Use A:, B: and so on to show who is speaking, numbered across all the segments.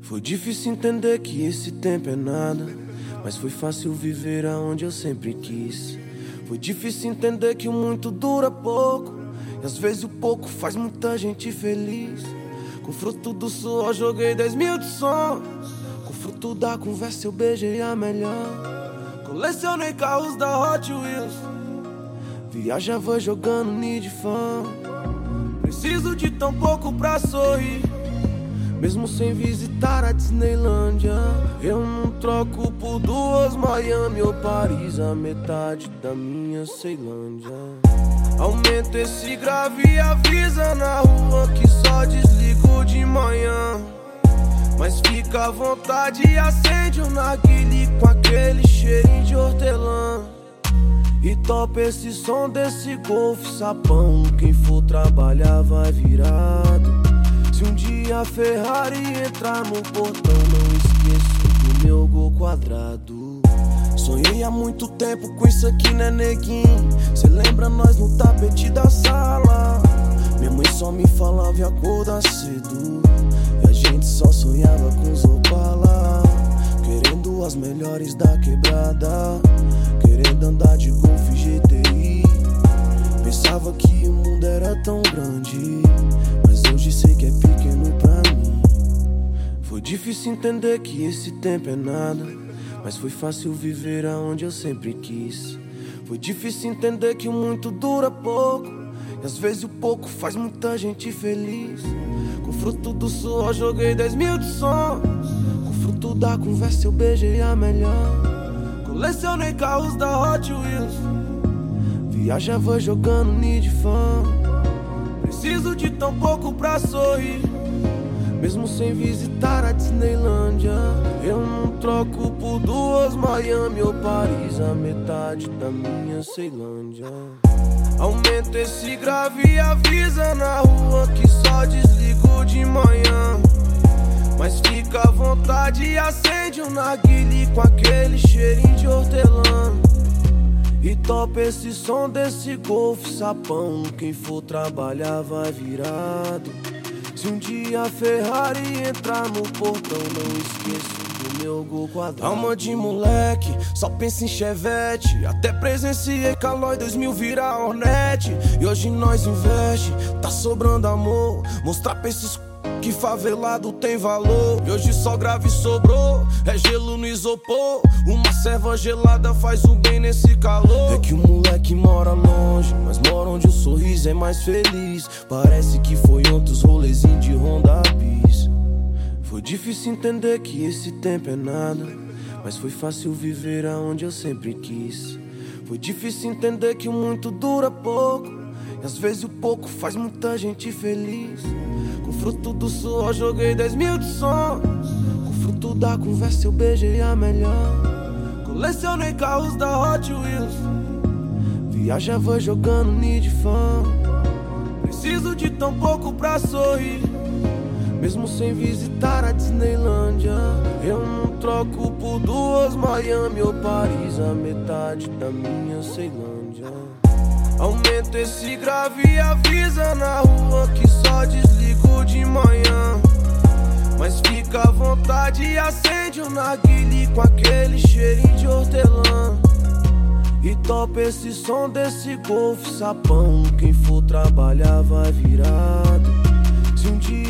A: Foi difícil entender que esse tempo é nada, mas foi fácil viver aonde eu sempre quis. Foi difícil entender que o muito dura pouco, e às vezes o pouco faz muita gente feliz. Com fruto do suor joguei 10 mil de sons, com fruto da conversa eu beijei a melhor. Colecionei carros da Hot Wheels, viajava jogando Need Fan. Preciso de tão pouco pra sorrir. Mesmo sem visitar a Disneylândia, eu não troco por duas Miami ou Paris, a metade da minha Ceilândia. Aumenta esse grave e avisa na rua que só desligo de manhã. Mas fica à vontade e acende um narguile com aquele cheirinho de hortelã. E topa esse som desse golfe sapão. Quem for trabalhar vai virado. Ferrari entrar no portão, não esqueço do meu gol quadrado. Sonhei há muito tempo com isso aqui, né, neguinho? Cê lembra nós no tapete da sala? Minha mãe só me falava e acordar cedo. E a gente só sonhava com os Opala. Querendo as melhores da quebrada. Pensava que o mundo era tão grande. Mas hoje sei que é pequeno pra mim. Foi difícil entender que esse tempo é nada. Mas foi fácil viver aonde eu sempre quis. Foi difícil entender que o muito dura pouco. E às vezes o pouco faz muita gente feliz. Com fruto do suor joguei 10 mil de sons. Com fruto da conversa eu beijei a melhor. Colecionei carros da Hot Wheels. Viajava jogando Need Fan. Preciso de tão pouco pra sorrir. Mesmo sem visitar a Disneylândia, eu não troco por duas Miami ou Paris, a metade da minha Ceilândia. Aumenta esse grave e avisa na rua que só desligo de manhã. Mas fica à vontade e acende um narguile com aquele cheirinho de hortelã. E topa esse som desse golfe sapão. Quem for trabalhar vai virado. Se um dia a Ferrari entrar no portão, não esqueço quadrado. Alma de moleque, só pensa em chevette. Até presenciei Calói 2000 virar Hornet. E hoje nós investe, tá sobrando amor. Mostrar pra esses que favelado tem valor. E hoje só grave sobrou, é gelo no isopor. Uma serva gelada faz um bem nesse calor. É que o moleque mora longe, mas mora onde o sorriso é mais feliz. Parece que foi ontem os rolezinhos de difícil entender que esse tempo é nada, mas foi fácil viver aonde eu sempre quis. Foi difícil entender que o muito dura pouco, e às vezes o pouco faz muita gente feliz. Com fruto do suor joguei 10 mil de sons. Com fruto da conversa eu beijei a melhor. Colecionei carros da Hot Wheels. Viajava jogando Need Fan. Preciso de tão pouco pra sorrir. Mesmo sem visitar a Disneylândia, eu não troco por duas Miami ou Paris, a metade da minha Ceilândia. Aumenta esse grave e avisa na rua que só desligo de manhã. Mas fica à vontade e acende um narguile com aquele cheirinho de hortelã. E topa esse som desse golfe sapão. Quem for trabalhar vai virado.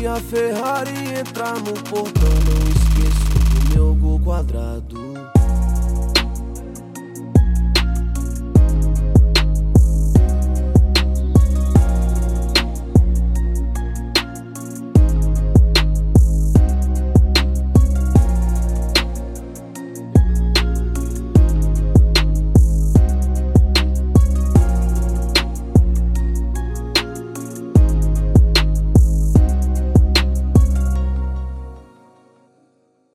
A: A Ferrari entrar no portão, não esqueço do meu gol quadrado.